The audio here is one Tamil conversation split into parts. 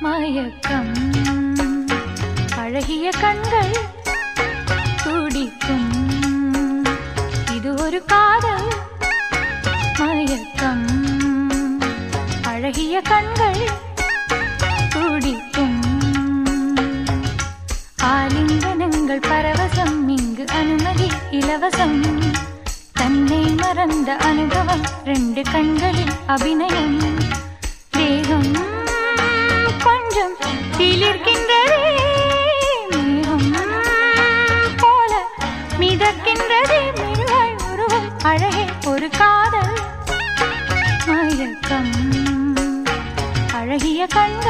மயக்கம். அழகிய கண்கள் துடிக்கும். இது ஒரு காதல் மயக்கம். அழகிய கண்கள் துடிக்கும். ஆலிங்கனங்கள் பரவசம் இங்கு அனுமதி இலவசம். தன்னை மறந்த அனுபவம் ரெண்டு கண்களில் அபிநயம். தேகம் சிலிர்க்கின்றதே மேகம் போல மிதக்கின்றதே. மெருகாய் உருவம் அழகே ஒரு காதல். மயக்கம் அழகிய கண்கள்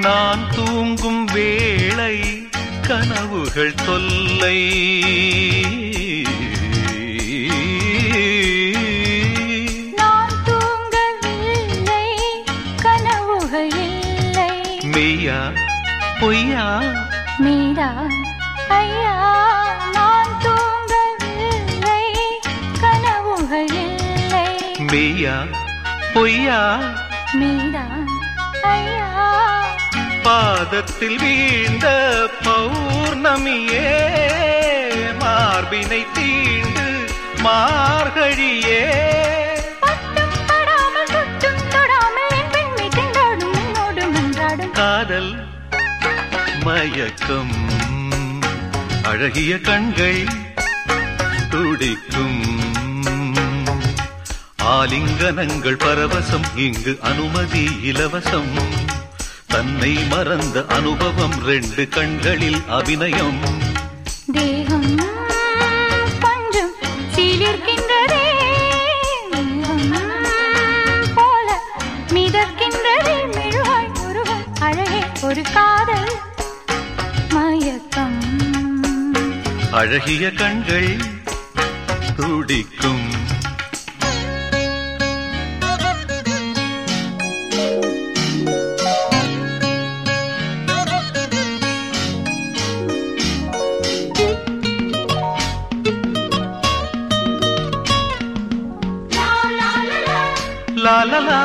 நான் தூங்கும் வேளை கனவுகள் தொல்லை. மெய்யா பொய்யா? மீரா ஐயா நான் தூங்கவில்லை கனவுகள் இல்லை. மெய்யா பொய்யா? மீரா ஐயா. பாதத்தில் வீழ்ந்த பௌர்ணமியே மார்பினை தீண்டு மார்கழியே. மயக்கம். அழகிய கண்கள் துடிக்கும். ஆலிங்கனங்கள் பரவசம் இங்கு அனுமதி இலவசம். தன்னை மறந்த அனுபவம் ரெண்டு கண்களில் அபிநயம். தேகம் அழகிய கண்கள் துடிக்கும். லா லா லா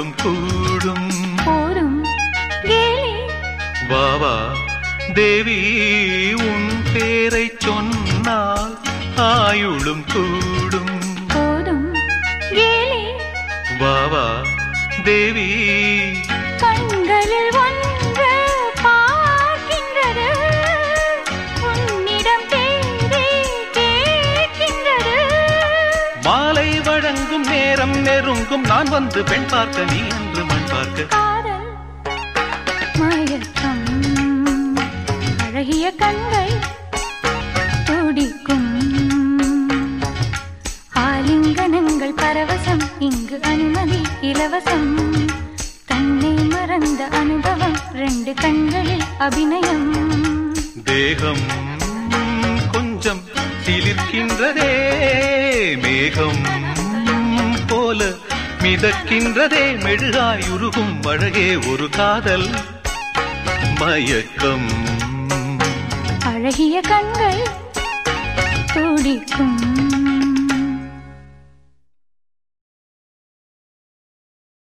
ஆயுளும் கூடும். போதும். வாவா தேவி உன் பேரை சொன்னால் ஆயுளும் கூடும். போதும். வாவா தேவி நேரம் நெருங்கும் நான் வந்து பெண் பார்க்க நீ என்று மண் பார்க்க. மயக்கம் அழகிய கண்கள் துடிக்கும். ஆலிங்கனங்கள் பரவசம் இங்கு அனுமதி இலவசம். தன்னை மறந்த அனுபவம் ரெண்டு கண்களில் அபிநயம். தேகம் கொஞ்சம் சிலிர்க்கின்றதே மேகம் போல மிதக்கின்றதே மெழுகாயுருகும் அழகே ஒரு காதல். மயக்கம். அழகிய கண்கள் துடிக்கும்.